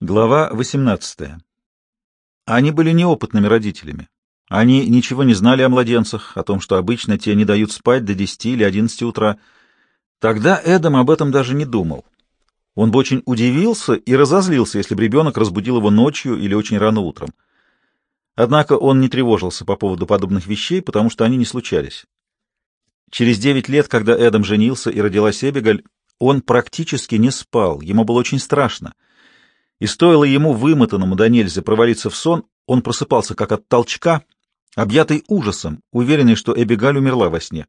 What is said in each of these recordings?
Глава 18. Они были неопытными родителями. Они ничего не знали о младенцах, о том, что обычно те не дают спать до 10 или 11 утра. Тогда Эдам об этом даже не думал. Он бы очень удивился и разозлился, если бы ребенок разбудил его ночью или очень рано утром. Однако он не тревожился по поводу подобных вещей, потому что они не случались. Через девять лет, когда Эдам женился и родилась Эбигаль, он практически не спал, ему было очень страшно — и стоило ему, вымотанному до нельзя, провалиться в сон, он просыпался как от толчка, объятый ужасом, уверенный, что Эбигаль умерла во сне.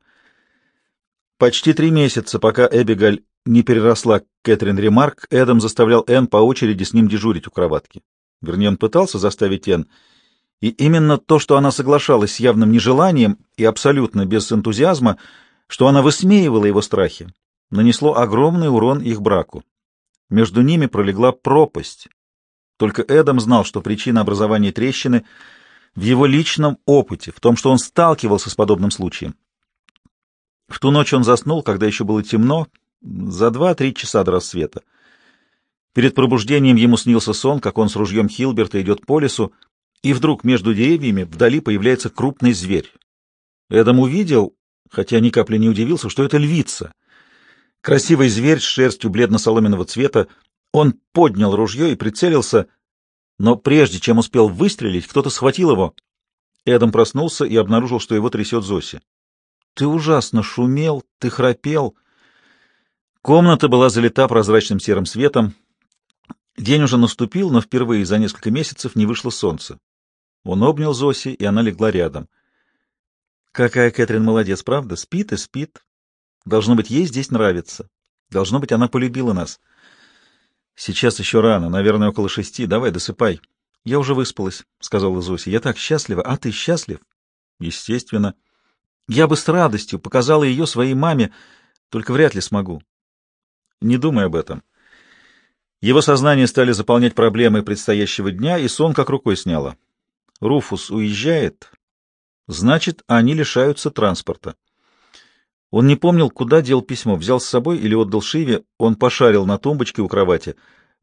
Почти три месяца, пока Эбигаль не переросла Кэтрин Ремарк, Эдам заставлял Энн по очереди с ним дежурить у кроватки. Вернее, он пытался заставить Энн, и именно то, что она соглашалась с явным нежеланием и абсолютно без энтузиазма, что она высмеивала его страхи, нанесло огромный урон их браку. Между ними пролегла пропасть. Только Эдам знал, что причина образования трещины в его личном опыте, в том, что он сталкивался с подобным случаем. В ту ночь он заснул, когда еще было темно, за два-три часа до рассвета. Перед пробуждением ему снился сон, как он с ружьем Хилберта идет по лесу, и вдруг между деревьями вдали появляется крупный зверь. Эдам увидел, хотя ни капли не удивился, что это львица — Красивый зверь с шерстью бледно-соломенного цвета. Он поднял ружье и прицелился, но прежде чем успел выстрелить, кто-то схватил его. Эдам проснулся и обнаружил, что его трясет Зоси. — Ты ужасно шумел, ты храпел. Комната была залита прозрачным серым светом. День уже наступил, но впервые за несколько месяцев не вышло солнце. Он обнял Зоси, и она легла рядом. — Какая Кэтрин молодец, правда? Спит и спит. Должно быть, ей здесь нравится. Должно быть, она полюбила нас. Сейчас еще рано, наверное, около шести. Давай, досыпай. Я уже выспалась, — сказала Зося. Я так счастлива. А ты счастлив? Естественно. Я бы с радостью показала ее своей маме, только вряд ли смогу. Не думай об этом. Его сознание стали заполнять проблемы предстоящего дня, и сон как рукой сняло. Руфус уезжает, значит, они лишаются транспорта. Он не помнил, куда дел письмо, взял с собой или отдал Шиве. Он пошарил на тумбочке у кровати,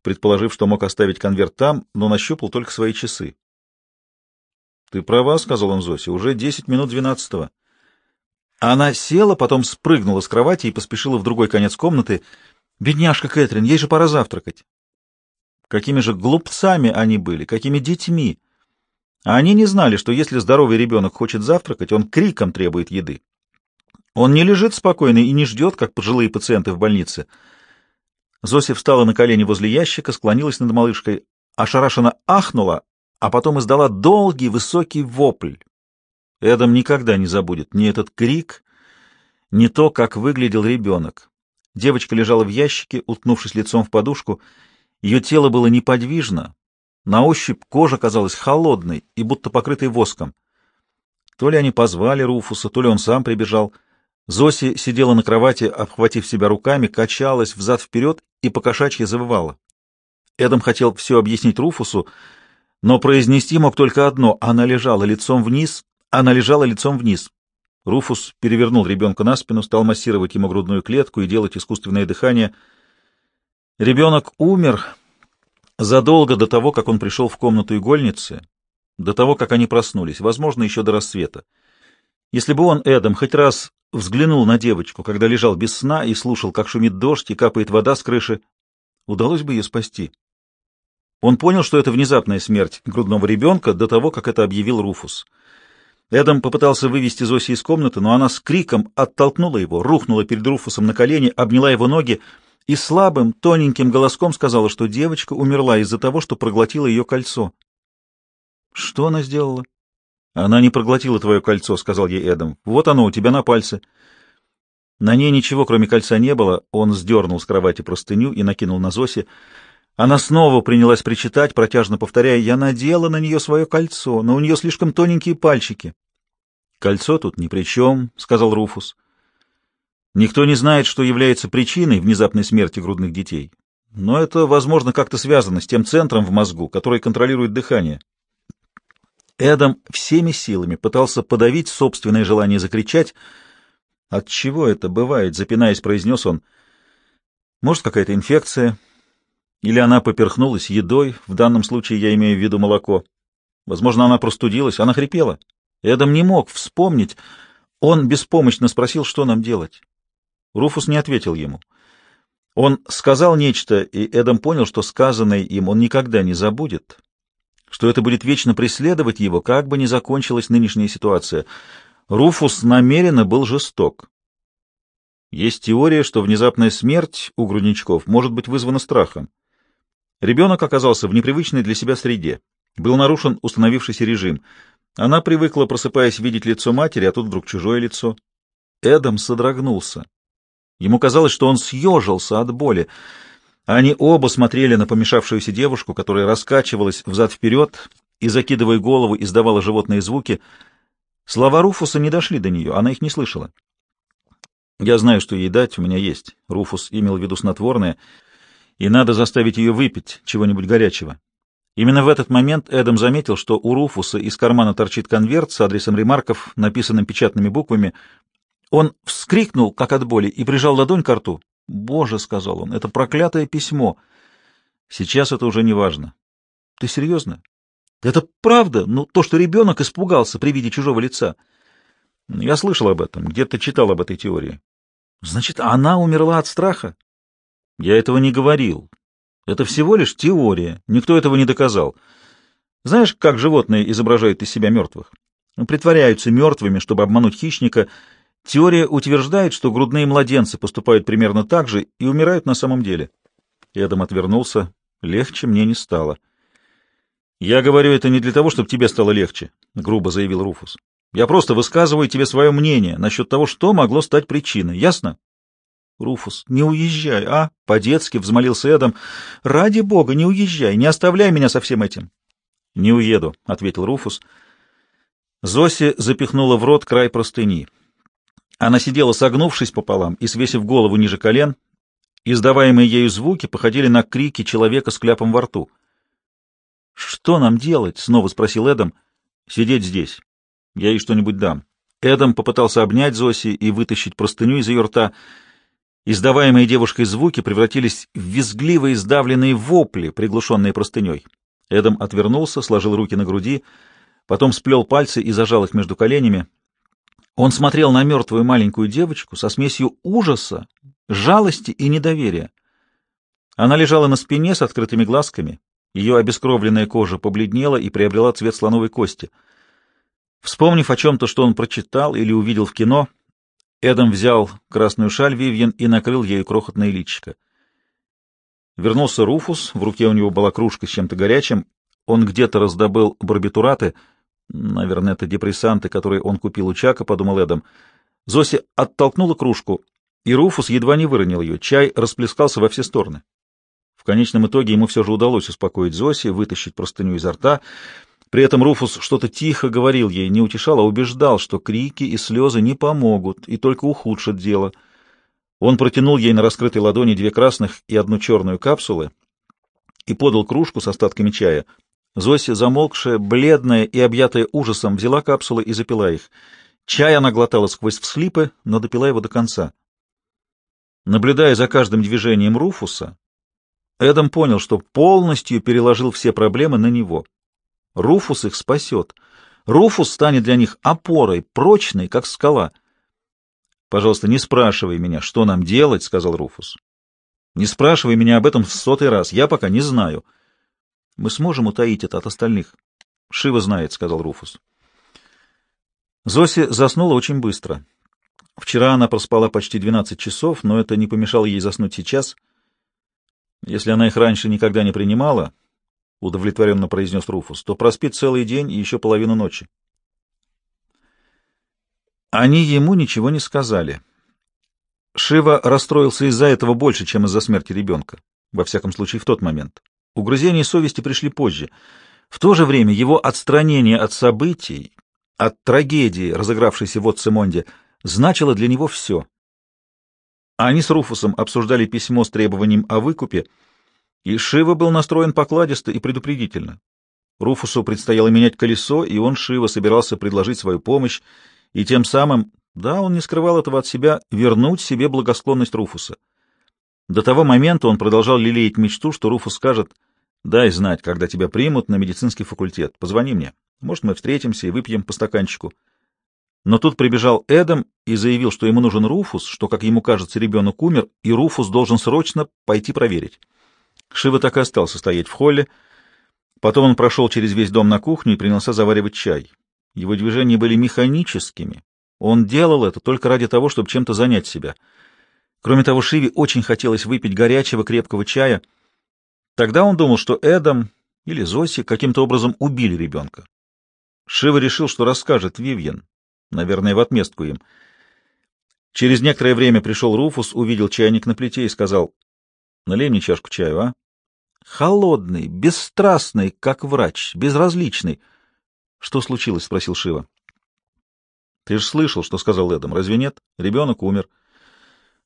предположив, что мог оставить конверт там, но нащупал только свои часы. — Ты права, — сказал он Зосе, — уже десять минут двенадцатого. Она села, потом спрыгнула с кровати и поспешила в другой конец комнаты. — Бедняжка Кэтрин, ей же пора завтракать. Какими же глупцами они были, какими детьми! А они не знали, что если здоровый ребенок хочет завтракать, он криком требует еды. Он не лежит спокойно и не ждет, как пожилые пациенты в больнице. Зося встала на колени возле ящика, склонилась над малышкой, ошарашенно ахнула, а потом издала долгий высокий вопль. Эдам никогда не забудет ни этот крик, ни то, как выглядел ребенок. Девочка лежала в ящике, уткнувшись лицом в подушку. Ее тело было неподвижно. На ощупь кожа казалась холодной и будто покрытой воском. То ли они позвали Руфуса, то ли он сам прибежал — Зоси сидела на кровати, обхватив себя руками, качалась взад-вперед и покошачьи завывала. Эдам хотел все объяснить Руфусу, но произнести мог только одно — она лежала лицом вниз, она лежала лицом вниз. Руфус перевернул ребенка на спину, стал массировать ему грудную клетку и делать искусственное дыхание. Ребенок умер задолго до того, как он пришел в комнату игольницы, до того, как они проснулись, возможно, еще до рассвета. Если бы он, Эдам, хоть раз взглянул на девочку, когда лежал без сна и слушал, как шумит дождь и капает вода с крыши. Удалось бы ее спасти. Он понял, что это внезапная смерть грудного ребенка до того, как это объявил Руфус. Эдам попытался вывести Зоси из комнаты, но она с криком оттолкнула его, рухнула перед Руфусом на колени, обняла его ноги и слабым, тоненьким голоском сказала, что девочка умерла из-за того, что проглотила ее кольцо. Что она сделала? Она не проглотила твое кольцо, — сказал ей Эдам. Вот оно у тебя на пальце. На ней ничего, кроме кольца, не было. Он сдернул с кровати простыню и накинул на Зоси. Она снова принялась причитать, протяжно повторяя, «Я надела на нее свое кольцо, но у нее слишком тоненькие пальчики». «Кольцо тут ни при чем», — сказал Руфус. «Никто не знает, что является причиной внезапной смерти грудных детей. Но это, возможно, как-то связано с тем центром в мозгу, который контролирует дыхание». Эдам всеми силами пытался подавить собственное желание закричать. «От чего это бывает?» — запинаясь, произнес он. «Может, какая-то инфекция? Или она поперхнулась едой, в данном случае я имею в виду молоко. Возможно, она простудилась, она хрипела. Эдам не мог вспомнить. Он беспомощно спросил, что нам делать. Руфус не ответил ему. Он сказал нечто, и Эдам понял, что сказанное им он никогда не забудет, что это будет вечно преследовать его, как бы ни закончилась нынешняя ситуация. Руфус намеренно был жесток. Есть теория, что внезапная смерть у грудничков может быть вызвана страхом. Ребенок оказался в непривычной для себя среде. Был нарушен установившийся режим. Она привыкла, просыпаясь, видеть лицо матери, а тут вдруг чужое лицо. Эдам содрогнулся. Ему казалось, что он съежился от боли. Они оба смотрели на помешавшуюся девушку, которая раскачивалась взад-вперед и, закидывая голову, издавала животные звуки. Слова Руфуса не дошли до нее, она их не слышала. «Я знаю, что ей дать, у меня есть». Руфус имел в виду снотворное, и надо заставить ее выпить чего-нибудь горячего. Именно в этот момент Эдам заметил, что у Руфуса из кармана торчит конверт с адресом ремарков, написанным печатными буквами, он вскрикнул, как от боли, и прижал ладонь к рту. «Боже», — сказал он, — «это проклятое письмо». «Сейчас это уже не важно». «Ты серьезно?» «Это правда? Ну, то, что ребенок испугался при виде чужого лица». «Я слышал об этом, где-то читал об этой теории». «Значит, она умерла от страха?» «Я этого не говорил. Это всего лишь теория. Никто этого не доказал. Знаешь, как животные изображают из себя мертвых? Притворяются мертвыми, чтобы обмануть хищника — Теория утверждает, что грудные младенцы поступают примерно так же и умирают на самом деле. Эдам отвернулся. Легче мне не стало. «Я говорю это не для того, чтобы тебе стало легче», — грубо заявил Руфус. «Я просто высказываю тебе свое мнение насчет того, что могло стать причиной. Ясно?» «Руфус, не уезжай, а?» — по-детски взмолился Эдам. «Ради бога, не уезжай, не оставляй меня со всем этим». «Не уеду», — ответил Руфус. Зоси запихнула в рот край простыни. Она сидела согнувшись пополам и свесив голову ниже колен. Издаваемые ею звуки походили на крики человека с кляпом во рту. «Что нам делать?» — снова спросил Эдам. «Сидеть здесь. Я ей что-нибудь дам». Эдам попытался обнять Зоси и вытащить простыню из ее рта. Издаваемые девушкой звуки превратились в визгливые сдавленные вопли, приглушенные простыней. Эдам отвернулся, сложил руки на груди, потом сплел пальцы и зажал их между коленями. Он смотрел на мертвую маленькую девочку со смесью ужаса, жалости и недоверия. Она лежала на спине с открытыми глазками, ее обескровленная кожа побледнела и приобрела цвет слоновой кости. Вспомнив о чем-то, что он прочитал или увидел в кино, Эдам взял красную шаль Вивьен и накрыл ею крохотное личико. Вернулся Руфус, в руке у него была кружка с чем-то горячим, он где-то раздобыл барбитураты — Наверное, это депрессанты, которые он купил у Чака, — подумал Эдам. Зоси оттолкнула кружку, и Руфус едва не выронил ее. Чай расплескался во все стороны. В конечном итоге ему все же удалось успокоить Зоси, вытащить простыню изо рта. При этом Руфус что-то тихо говорил ей, не утешал, а убеждал, что крики и слезы не помогут и только ухудшат дело. Он протянул ей на раскрытой ладони две красных и одну черную капсулы и подал кружку с остатками чая — Зося, замолкшая, бледная и объятая ужасом, взяла капсулы и запила их. Чай она глотала сквозь всхлипы, но допила его до конца. Наблюдая за каждым движением Руфуса, Эдам понял, что полностью переложил все проблемы на него. Руфус их спасет. Руфус станет для них опорой, прочной, как скала. «Пожалуйста, не спрашивай меня, что нам делать», — сказал Руфус. «Не спрашивай меня об этом в сотый раз, я пока не знаю». Мы сможем утаить это от остальных. — Шива знает, — сказал Руфус. Зоси заснула очень быстро. Вчера она проспала почти 12 часов, но это не помешало ей заснуть сейчас. Если она их раньше никогда не принимала, — удовлетворенно произнес Руфус, — то проспит целый день и еще половину ночи. Они ему ничего не сказали. Шива расстроился из-за этого больше, чем из-за смерти ребенка, во всяком случае в тот момент. Угрызения совести пришли позже. В то же время его отстранение от событий, от трагедии, разыгравшейся в Отцемонде, значило для него все. Они с Руфусом обсуждали письмо с требованием о выкупе, и Шива был настроен покладисто и предупредительно. Руфусу предстояло менять колесо, и он, Шива, собирался предложить свою помощь, и тем самым, да, он не скрывал этого от себя, вернуть себе благосклонность Руфуса. До того момента он продолжал лелеять мечту, что Руфус скажет «Дай знать, когда тебя примут на медицинский факультет. Позвони мне. Может, мы встретимся и выпьем по стаканчику». Но тут прибежал Эдам и заявил, что ему нужен Руфус, что, как ему кажется, ребенок умер, и Руфус должен срочно пойти проверить. Шива так и остался стоять в холле. Потом он прошел через весь дом на кухню и принялся заваривать чай. Его движения были механическими. Он делал это только ради того, чтобы чем-то занять себя. Кроме того, Шиве очень хотелось выпить горячего крепкого чая. Тогда он думал, что Эдам или Зоси каким-то образом убили ребенка. Шива решил, что расскажет Вивьен, наверное, в отместку им. Через некоторое время пришел Руфус, увидел чайник на плите и сказал, «Налей мне чашку чаю, а?» «Холодный, бесстрастный, как врач, безразличный». «Что случилось?» — спросил Шива. «Ты же слышал, что сказал Эдам, разве нет? Ребенок умер».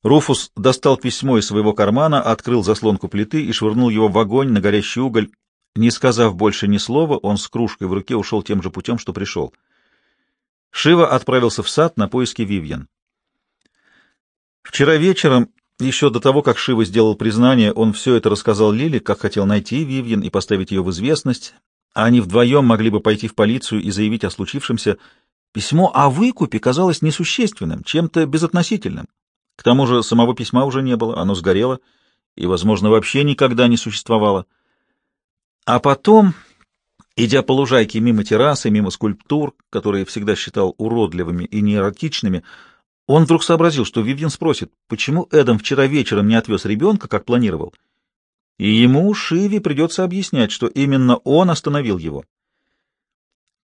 Руфус достал письмо из своего кармана, открыл заслонку плиты и швырнул его в огонь на горящий уголь. Не сказав больше ни слова, он с кружкой в руке ушел тем же путем, что пришел. Шива отправился в сад на поиски Вивьен. Вчера вечером, еще до того, как Шива сделал признание, он все это рассказал Лиле, как хотел найти Вивьен и поставить ее в известность, а они вдвоем могли бы пойти в полицию и заявить о случившемся. Письмо о выкупе казалось несущественным, чем-то безотносительным. К тому же самого письма уже не было, оно сгорело и, возможно, вообще никогда не существовало. А потом Идя по лужайке мимо террасы, мимо скульптур, которые всегда считал уродливыми и неэротичными, он вдруг сообразил, что Вивьен спросит, почему Эдам вчера вечером не отвез ребенка, как планировал. И ему, Шиви, придется объяснять, что именно он остановил его.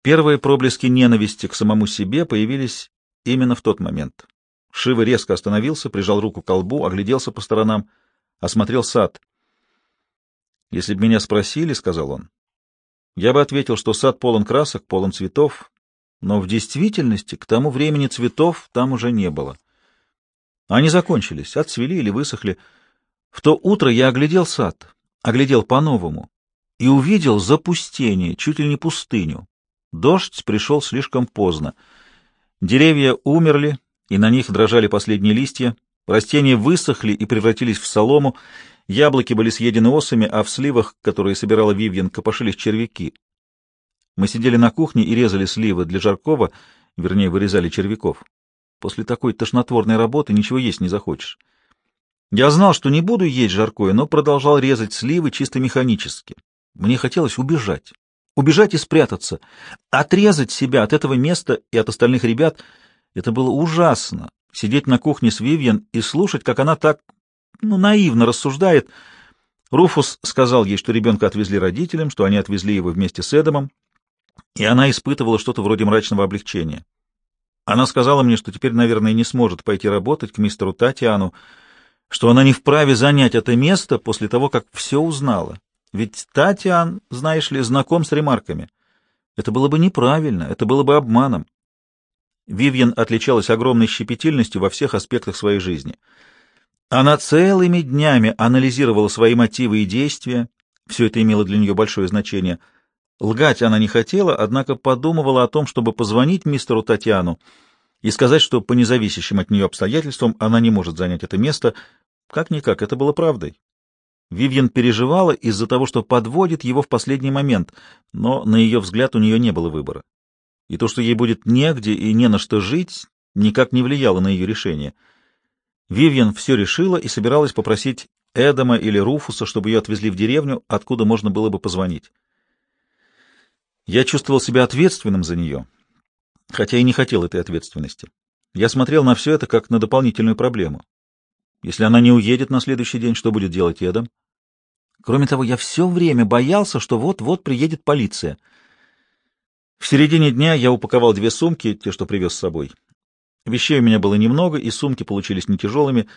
Первые проблески ненависти к самому себе появились именно в тот момент. Шива резко остановился, прижал руку к колбу, огляделся по сторонам, осмотрел сад. «Если бы меня спросили, — сказал он, я бы ответил, что сад полон красок, полон цветов, но в действительности к тому времени цветов там уже не было. Они закончились, отцвели или высохли. В то утро я оглядел сад, оглядел по-новому и увидел запустение, чуть ли не пустыню. Дождь пришел слишком поздно. Деревья умерли, и на них дрожали последние листья. Растения высохли и превратились в солому, Яблоки были съедены осами, а в сливах, которые собирала Вивьен, копошились червяки. Мы сидели на кухне и резали сливы для Жаркова, вернее, вырезали червяков. После такой тошнотворной работы ничего есть не захочешь. Я знал, что не буду есть жаркое, но продолжал резать сливы чисто механически. Мне хотелось убежать. Убежать и спрятаться. Отрезать себя от этого места и от остальных ребят. Это было ужасно. Сидеть на кухне с Вивьен и слушать, как она так ну, наивно рассуждает. Руфус сказал ей, что ребенка отвезли родителям, что они отвезли его вместе с Эдомом, и она испытывала что-то вроде мрачного облегчения. Она сказала мне, что теперь, наверное, не сможет пойти работать к мистеру Татьяну, что она не вправе занять это место после того, как все узнала. Ведь Татьян, знаешь ли, знаком с ремарками. Это было бы неправильно, это было бы обманом. Вивьен отличалась огромной щепетильностью во всех аспектах своей жизни — она целыми днями анализировала свои мотивы и действия, все это имело для нее большое значение. Лгать она не хотела, однако подумывала о том, чтобы позвонить мистеру Татьяну и сказать, что по независящим от нее обстоятельствам она не может занять это место. Как-никак, это было правдой. Вивьен переживала из-за того, что подводит его в последний момент, но, на ее взгляд, у нее не было выбора. И то, что ей будет негде и не на что жить, никак не влияло на ее решение — Вивьен все решила и собиралась попросить Эдама или Руфуса, чтобы ее отвезли в деревню, откуда можно было бы позвонить. Я чувствовал себя ответственным за нее, хотя и не хотел этой ответственности. Я смотрел на все это как на дополнительную проблему. Если она не уедет на следующий день, что будет делать Эдам? Кроме того, я все время боялся, что вот-вот приедет полиция. В середине дня я упаковал две сумки, те, что привез с собой, Вещей у меня было немного, и сумки получились не тяжелыми.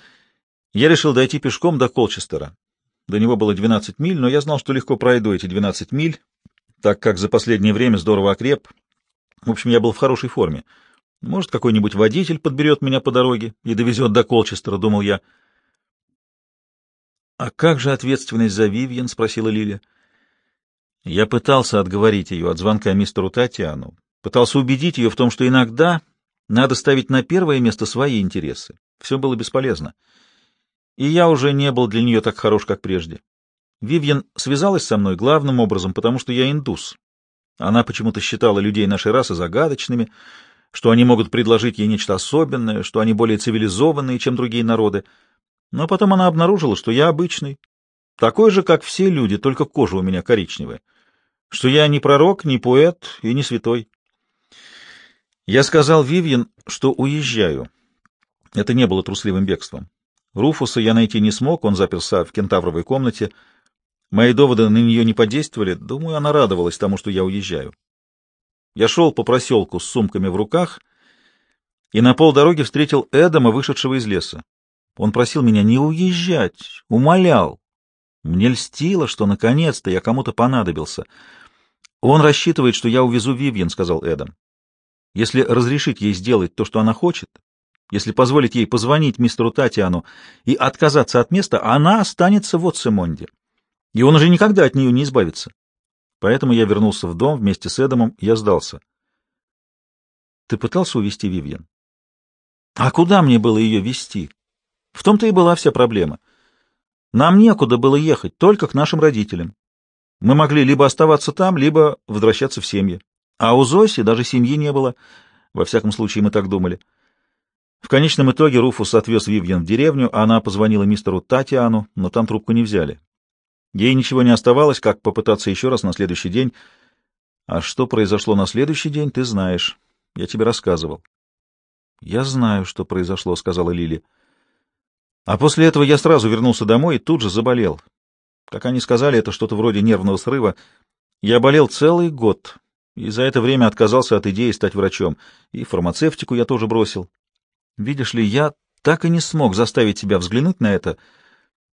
Я решил дойти пешком до Колчестера. До него было 12 миль, но я знал, что легко пройду эти 12 миль, так как за последнее время здорово окреп. В общем, я был в хорошей форме. Может, какой-нибудь водитель подберет меня по дороге и довезет до Колчестера, думал я. — А как же ответственность за Вивьен? — спросила Лиля. Я пытался отговорить ее от звонка мистеру Татьяну, пытался убедить ее в том, что иногда надо ставить на первое место свои интересы. Все было бесполезно. и я уже не был для нее так хорош, как прежде. Вивьен связалась со мной главным образом, потому что я индус. Она почему-то считала людей нашей расы загадочными, что они могут предложить ей нечто особенное, что они более цивилизованные, чем другие народы. Но потом она обнаружила, что я обычный, такой же, как все люди, только кожа у меня коричневая, что я не пророк, не поэт и не святой. Я сказал Вивьен, что уезжаю. Это не было трусливым бегством. Руфуса я найти не смог, он заперся в кентавровой комнате. Мои доводы на нее не подействовали. Думаю, она радовалась тому, что я уезжаю. Я шел по проселку с сумками в руках и на полдороги встретил Эдама, вышедшего из леса. Он просил меня не уезжать, умолял. Мне льстило, что наконец-то я кому-то понадобился. Он рассчитывает, что я увезу Вивьен, — сказал Эдам. Если разрешить ей сделать то, что она хочет, если позволить ей позвонить мистеру Татьяну и отказаться от места, она останется в Отсемонде, и он уже никогда от нее не избавится. Поэтому я вернулся в дом вместе с Эдамом, я сдался. Ты пытался увести Вивьен? А куда мне было ее вести? В том-то и была вся проблема. Нам некуда было ехать, только к нашим родителям. Мы могли либо оставаться там, либо возвращаться в семьи. А у Зоси даже семьи не было. Во всяком случае, мы так думали. В конечном итоге Руфус отвез Вивьен в деревню, а она позвонила мистеру Татьяну, но там трубку не взяли. Ей ничего не оставалось, как попытаться еще раз на следующий день. А что произошло на следующий день, ты знаешь. Я тебе рассказывал. — Я знаю, что произошло, — сказала Лили. А после этого я сразу вернулся домой и тут же заболел. Как они сказали, это что-то вроде нервного срыва. Я болел целый год, и за это время отказался от идеи стать врачом. И фармацевтику я тоже бросил. Видишь ли, я так и не смог заставить себя взглянуть на это,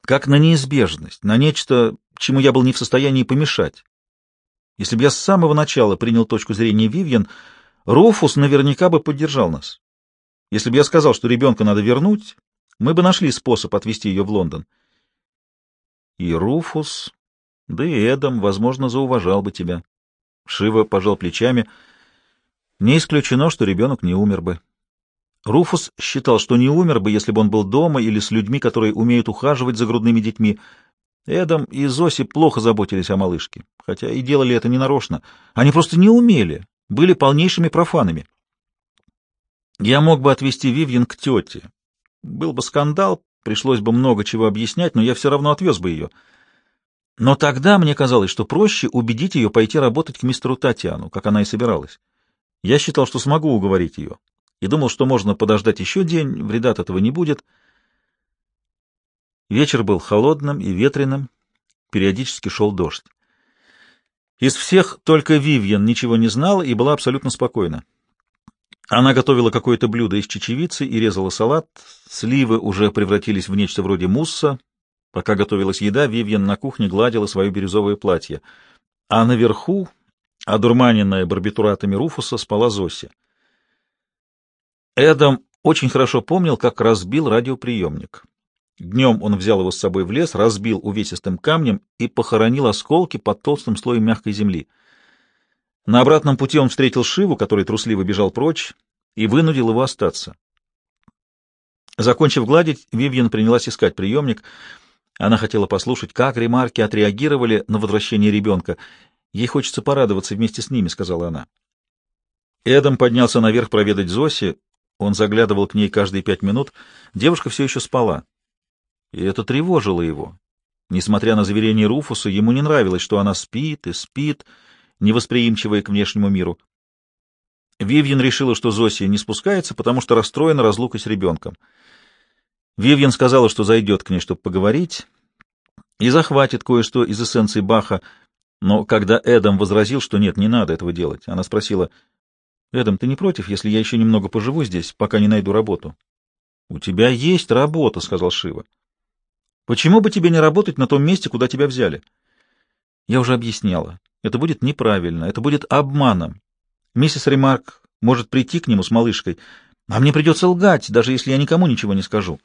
как на неизбежность, на нечто, чему я был не в состоянии помешать. Если бы я с самого начала принял точку зрения Вивьен, Руфус наверняка бы поддержал нас. Если бы я сказал, что ребенка надо вернуть, мы бы нашли способ отвезти ее в Лондон. И Руфус, да и Эдам, возможно, зауважал бы тебя. Шива пожал плечами. Не исключено, что ребенок не умер бы. Руфус считал, что не умер бы, если бы он был дома или с людьми, которые умеют ухаживать за грудными детьми. Эдам и Зоси плохо заботились о малышке, хотя и делали это ненарочно. Они просто не умели, были полнейшими профанами. Я мог бы отвезти Вивьен к тете. Был бы скандал, пришлось бы много чего объяснять, но я все равно отвез бы ее. Но тогда мне казалось, что проще убедить ее пойти работать к мистеру Татьяну, как она и собиралась. Я считал, что смогу уговорить ее и думал, что можно подождать еще день, вреда от этого не будет. Вечер был холодным и ветреным, периодически шел дождь. Из всех только Вивьен ничего не знала и была абсолютно спокойна. Она готовила какое-то блюдо из чечевицы и резала салат. Сливы уже превратились в нечто вроде мусса. Пока готовилась еда, Вивьен на кухне гладила свое бирюзовое платье. А наверху, одурманенная барбитуратами Руфуса, спала Зося. Эдам очень хорошо помнил, как разбил радиоприемник. Днем он взял его с собой в лес, разбил увесистым камнем и похоронил осколки под толстым слоем мягкой земли. На обратном пути он встретил Шиву, который трусливо бежал прочь, и вынудил его остаться. Закончив гладить, Вивьен принялась искать приемник. Она хотела послушать, как ремарки отреагировали на возвращение ребенка. «Ей хочется порадоваться вместе с ними», — сказала она. Эдам поднялся наверх проведать Зоси. Он заглядывал к ней каждые пять минут. Девушка все еще спала. И это тревожило его. Несмотря на заверение Руфуса, ему не нравилось, что она спит и спит, невосприимчивая к внешнему миру. Вивьен решила, что Зося не спускается, потому что расстроена разлукой с ребенком. Вивьен сказала, что зайдет к ней, чтобы поговорить, и захватит кое-что из эссенции Баха, но когда Эдам возразил, что нет, не надо этого делать, она спросила, «Эдам, ты не против, если я еще немного поживу здесь, пока не найду работу?» «У тебя есть работа», — сказал Шива. «Почему бы тебе не работать на том месте, куда тебя взяли?» «Я уже объясняла. Это будет неправильно, это будет обманом. Миссис Ремарк может прийти к нему с малышкой, а мне придется лгать, даже если я никому ничего не скажу.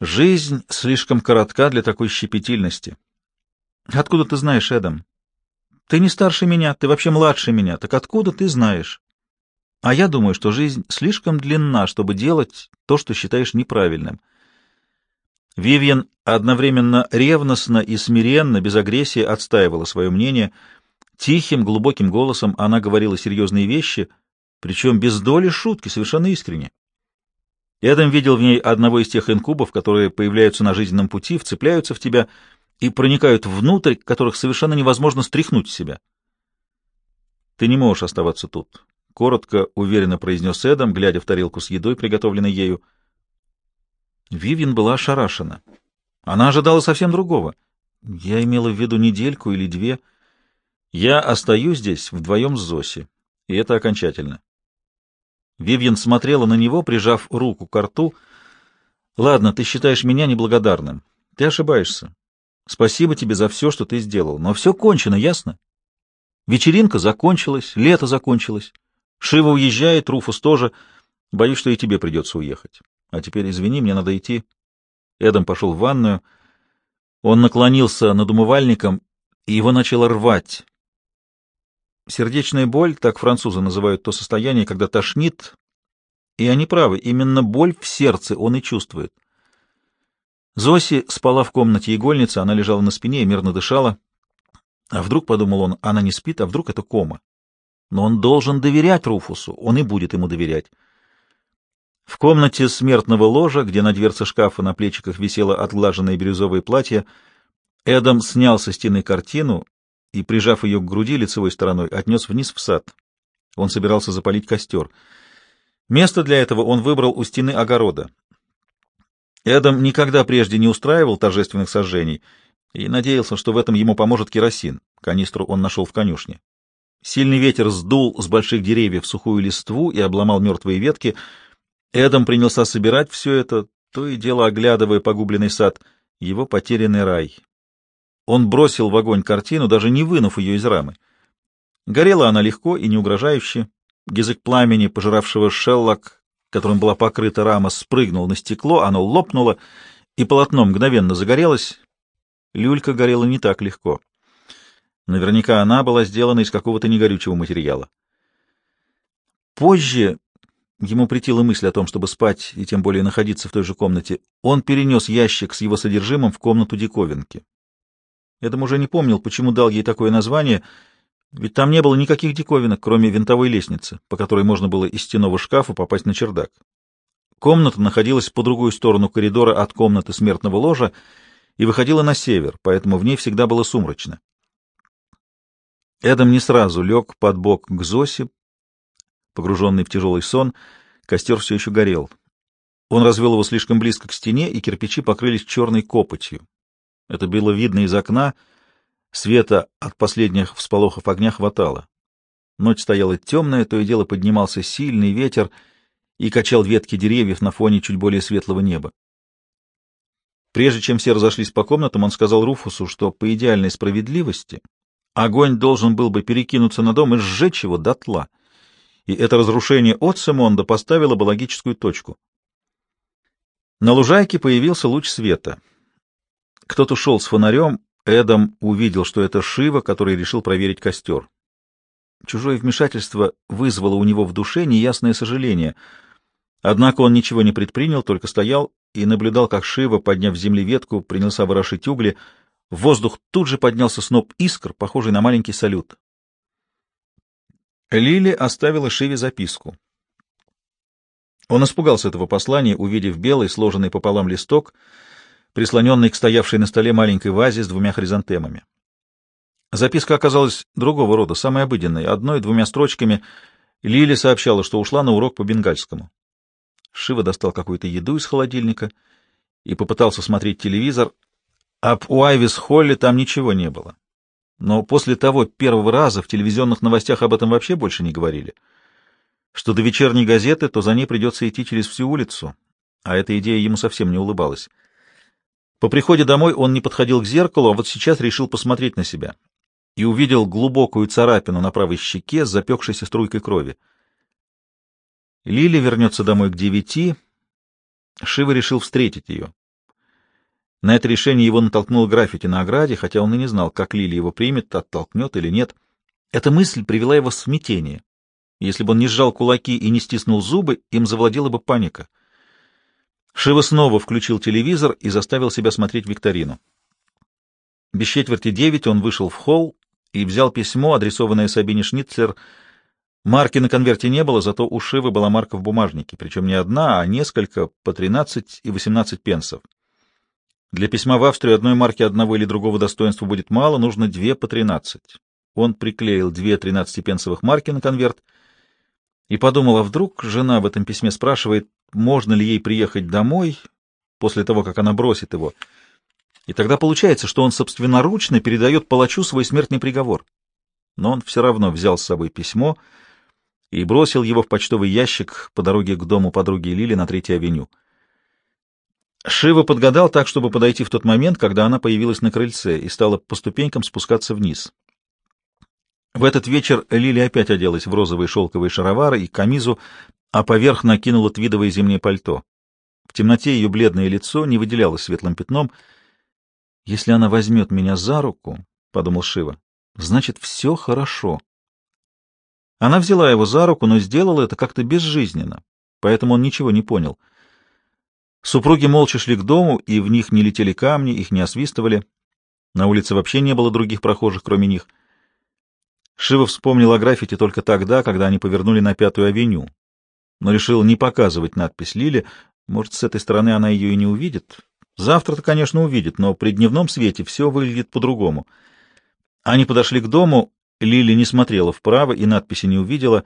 Жизнь слишком коротка для такой щепетильности. Откуда ты знаешь, Эдам? Ты не старше меня, ты вообще младше меня, так откуда ты знаешь? А я думаю, что жизнь слишком длинна, чтобы делать то, что считаешь неправильным. Вивьен одновременно ревностно и смиренно, без агрессии, отстаивала свое мнение. Тихим, глубоким голосом она говорила серьезные вещи, причем без доли шутки, совершенно искренне. Эдам видел в ней одного из тех инкубов, которые появляются на жизненном пути, вцепляются в тебя и проникают внутрь, которых совершенно невозможно стряхнуть с себя. «Ты не можешь оставаться тут», — коротко, уверенно произнес Эдам, глядя в тарелку с едой, приготовленной ею. Вивин была ошарашена. Она ожидала совсем другого. Я имела в виду недельку или две. Я остаюсь здесь вдвоем с Зоси, и это окончательно. Вивьен смотрела на него, прижав руку к рту. «Ладно, ты считаешь меня неблагодарным. Ты ошибаешься. Спасибо тебе за все, что ты сделал. Но все кончено, ясно? Вечеринка закончилась, лето закончилось. Шива уезжает, Руфус тоже. Боюсь, что и тебе придется уехать. А теперь извини, мне надо идти». Эдам пошел в ванную. Он наклонился над умывальником, и его начало рвать. Сердечная боль, так французы называют то состояние, когда тошнит, и они правы, именно боль в сердце он и чувствует. Зоси спала в комнате игольницы, она лежала на спине и мирно дышала. А вдруг, — подумал он, — она не спит, а вдруг это кома? Но он должен доверять Руфусу, он и будет ему доверять. В комнате смертного ложа, где на дверце шкафа на плечиках висело отглаженное бирюзовое платье, Эдам снял со стены картину и, прижав ее к груди лицевой стороной, отнес вниз в сад. Он собирался запалить костер. Место для этого он выбрал у стены огорода. Эдам никогда прежде не устраивал торжественных сожжений и надеялся, что в этом ему поможет керосин. Канистру он нашел в конюшне. Сильный ветер сдул с больших деревьев сухую листву и обломал мертвые ветки. Эдам принялся собирать все это, то и дело оглядывая погубленный сад, его потерянный рай. Он бросил в огонь картину, даже не вынув ее из рамы. Горела она легко и не угрожающе. Язык пламени, пожиравшего шеллок, которым была покрыта рама, спрыгнул на стекло, оно лопнуло, и полотно мгновенно загорелось. Люлька горела не так легко. Наверняка она была сделана из какого-то негорючего материала. Позже ему притила мысль о том, чтобы спать и тем более находиться в той же комнате. Он перенес ящик с его содержимым в комнату диковинки. Эдам уже не помнил, почему дал ей такое название, ведь там не было никаких диковинок, кроме винтовой лестницы, по которой можно было из стенового шкафа попасть на чердак. Комната находилась по другую сторону коридора от комнаты смертного ложа и выходила на север, поэтому в ней всегда было сумрачно. Эдам не сразу лег под бок к Зосе, погруженный в тяжелый сон, костер все еще горел. Он развел его слишком близко к стене, и кирпичи покрылись черной копотью. Это было видно из окна, света от последних всполохов огня хватало. Ночь стояла темная, то и дело поднимался сильный ветер и качал ветки деревьев на фоне чуть более светлого неба. Прежде чем все разошлись по комнатам, он сказал Руфусу, что по идеальной справедливости огонь должен был бы перекинуться на дом и сжечь его дотла, и это разрушение от Симонда поставило бы логическую точку. На лужайке появился луч света — кто-то шел с фонарем, Эдам увидел, что это Шива, который решил проверить костер. Чужое вмешательство вызвало у него в душе неясное сожаление. Однако он ничего не предпринял, только стоял и наблюдал, как Шива, подняв земли ветку, принялся ворошить угли. В воздух тут же поднялся сноп искр, похожий на маленький салют. Лили оставила Шиве записку. Он испугался этого послания, увидев белый, сложенный пополам листок — прислоненный к стоявшей на столе маленькой вазе с двумя хризантемами. Записка оказалась другого рода, самой обыденной, одной-двумя строчками. Лили сообщала, что ушла на урок по бенгальскому. Шива достал какую-то еду из холодильника и попытался смотреть телевизор. Об Уайвис Холле там ничего не было. Но после того первого раза в телевизионных новостях об этом вообще больше не говорили. Что до вечерней газеты, то за ней придется идти через всю улицу, а эта идея ему совсем не улыбалась. По приходе домой он не подходил к зеркалу, а вот сейчас решил посмотреть на себя и увидел глубокую царапину на правой щеке с запекшейся струйкой крови. Лили вернется домой к девяти. Шива решил встретить ее. На это решение его натолкнул граффити на ограде, хотя он и не знал, как Лили его примет, оттолкнет или нет. Эта мысль привела его в смятение. Если бы он не сжал кулаки и не стиснул зубы, им завладела бы паника — Шива снова включил телевизор и заставил себя смотреть викторину. Без четверти девять он вышел в холл и взял письмо, адресованное Сабине Шницлер. Марки на конверте не было, зато у Шивы была марка в бумажнике, причем не одна, а несколько, по 13 и 18 пенсов. Для письма в Австрию одной марки одного или другого достоинства будет мало, нужно две по 13. Он приклеил две 13-пенсовых марки на конверт и подумал, а вдруг жена в этом письме спрашивает, можно ли ей приехать домой после того, как она бросит его. И тогда получается, что он собственноручно передает палачу свой смертный приговор. Но он все равно взял с собой письмо и бросил его в почтовый ящик по дороге к дому подруги Лили на Третьей авеню. Шива подгадал так, чтобы подойти в тот момент, когда она появилась на крыльце и стала по ступенькам спускаться вниз. В этот вечер Лили опять оделась в розовые шелковые шаровары и камизу, а поверх накинула твидовое зимнее пальто. В темноте ее бледное лицо не выделялось светлым пятном. «Если она возьмет меня за руку, — подумал Шива, — значит, все хорошо». Она взяла его за руку, но сделала это как-то безжизненно, поэтому он ничего не понял. Супруги молча шли к дому, и в них не летели камни, их не освистывали. На улице вообще не было других прохожих, кроме них. Шива вспомнил о граффити только тогда, когда они повернули на Пятую авеню, но решил не показывать надпись Лили. Может, с этой стороны она ее и не увидит. Завтра-то, конечно, увидит, но при дневном свете все выглядит по-другому. Они подошли к дому, Лили не смотрела вправо и надписи не увидела.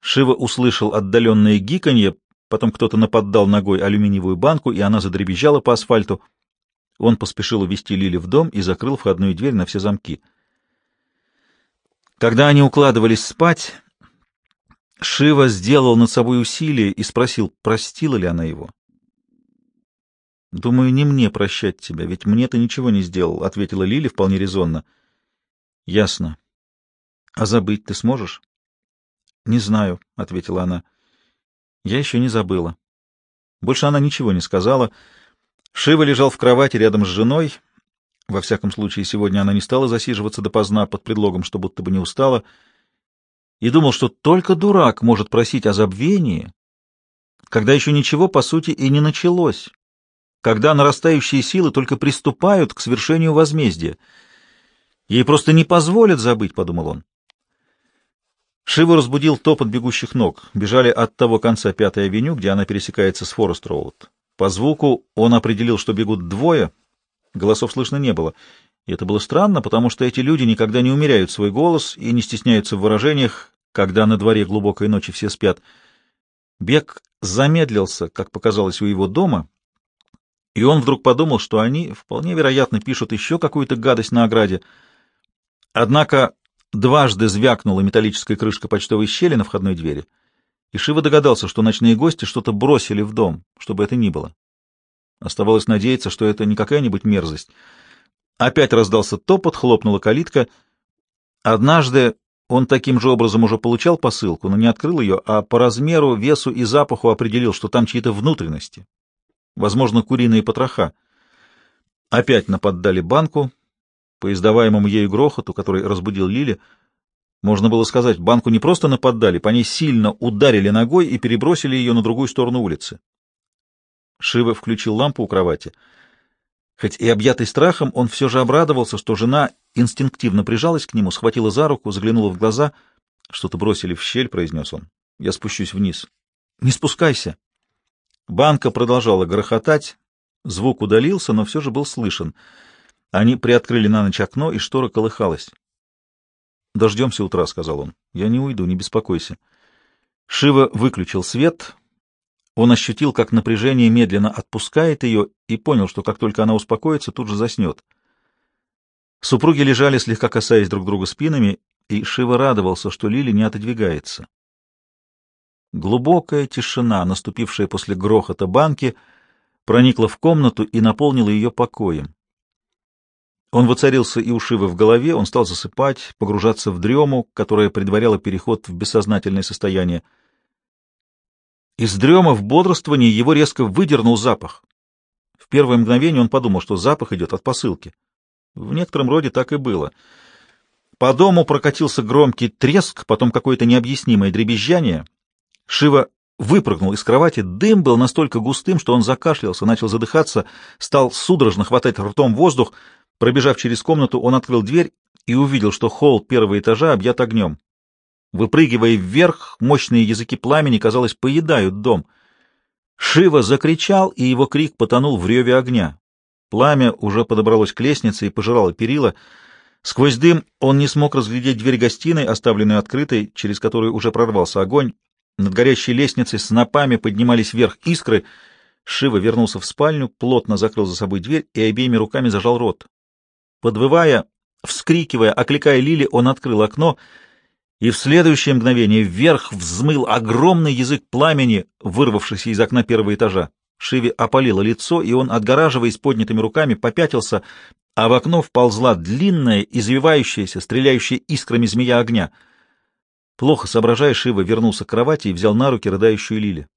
Шива услышал отдаленное гиканье, потом кто-то наподдал ногой алюминиевую банку, и она задребезжала по асфальту. Он поспешил увести Лили в дом и закрыл входную дверь на все замки. Когда они укладывались спать, Шива сделал над собой усилие и спросил, простила ли она его. «Думаю, не мне прощать тебя, ведь мне ты ничего не сделал», — ответила Лили вполне резонно. «Ясно. А забыть ты сможешь?» «Не знаю», — ответила она. «Я еще не забыла». Больше она ничего не сказала. Шива лежал в кровати рядом с женой. Во всяком случае, сегодня она не стала засиживаться допоздна под предлогом, что будто бы не устала — и думал, что только дурак может просить о забвении, когда еще ничего, по сути, и не началось, когда нарастающие силы только приступают к свершению возмездия. Ей просто не позволят забыть, — подумал он. Шиву разбудил топот бегущих ног. Бежали от того конца Пятой авеню, где она пересекается с Форест-Роуд. По звуку он определил, что бегут двое. Голосов слышно не было. И это было странно, потому что эти люди никогда не умеряют свой голос и не стесняются в выражениях, когда на дворе глубокой ночи все спят. Бег замедлился, как показалось, у его дома, и он вдруг подумал, что они, вполне вероятно, пишут еще какую-то гадость на ограде. Однако дважды звякнула металлическая крышка почтовой щели на входной двери, и Шива догадался, что ночные гости что-то бросили в дом, чтобы это ни было. Оставалось надеяться, что это не какая-нибудь мерзость — Опять раздался топот, хлопнула калитка. Однажды он таким же образом уже получал посылку, но не открыл ее, а по размеру, весу и запаху определил, что там чьи-то внутренности. Возможно, куриные потроха. Опять наподдали банку, по издаваемому ею грохоту, который разбудил Лили. Можно было сказать, банку не просто наподдали, по ней сильно ударили ногой и перебросили ее на другую сторону улицы. Шива включил лампу у кровати — Хоть и объятый страхом, он все же обрадовался, что жена инстинктивно прижалась к нему, схватила за руку, заглянула в глаза. «Что-то бросили в щель», — произнес он. «Я спущусь вниз». «Не спускайся». Банка продолжала грохотать. Звук удалился, но все же был слышен. Они приоткрыли на ночь окно, и штора колыхалась. «Дождемся утра», — сказал он. «Я не уйду, не беспокойся». Шива выключил свет, он ощутил, как напряжение медленно отпускает ее, и понял, что как только она успокоится, тут же заснет. Супруги лежали, слегка касаясь друг друга спинами, и Шива радовался, что Лили не отодвигается. Глубокая тишина, наступившая после грохота банки, проникла в комнату и наполнила ее покоем. Он воцарился и у Шивы в голове, он стал засыпать, погружаться в дрему, которая предваряла переход в бессознательное состояние — из дрема в бодрствовании его резко выдернул запах. В первое мгновение он подумал, что запах идет от посылки. В некотором роде так и было. По дому прокатился громкий треск, потом какое-то необъяснимое дребезжание. Шива выпрыгнул из кровати. Дым был настолько густым, что он закашлялся, начал задыхаться, стал судорожно хватать ртом воздух. Пробежав через комнату, он открыл дверь и увидел, что холл первого этажа объят огнем. Выпрыгивая вверх, мощные языки пламени, казалось, поедают дом. Шива закричал, и его крик потонул в реве огня. Пламя уже подобралось к лестнице и пожирало перила. Сквозь дым он не смог разглядеть дверь гостиной, оставленную открытой, через которую уже прорвался огонь. Над горящей лестницей снопами поднимались вверх искры. Шива вернулся в спальню, плотно закрыл за собой дверь и обеими руками зажал рот. Подвывая, вскрикивая, окликая Лили, он открыл окно, и в следующее мгновение вверх взмыл огромный язык пламени, вырвавшийся из окна первого этажа. Шиви опалило лицо, и он, отгораживаясь поднятыми руками, попятился, а в окно вползла длинная, извивающаяся, стреляющая искрами змея огня — Плохо соображая, Шива вернулся к кровати и взял на руки рыдающую Лили.